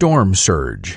storm surge.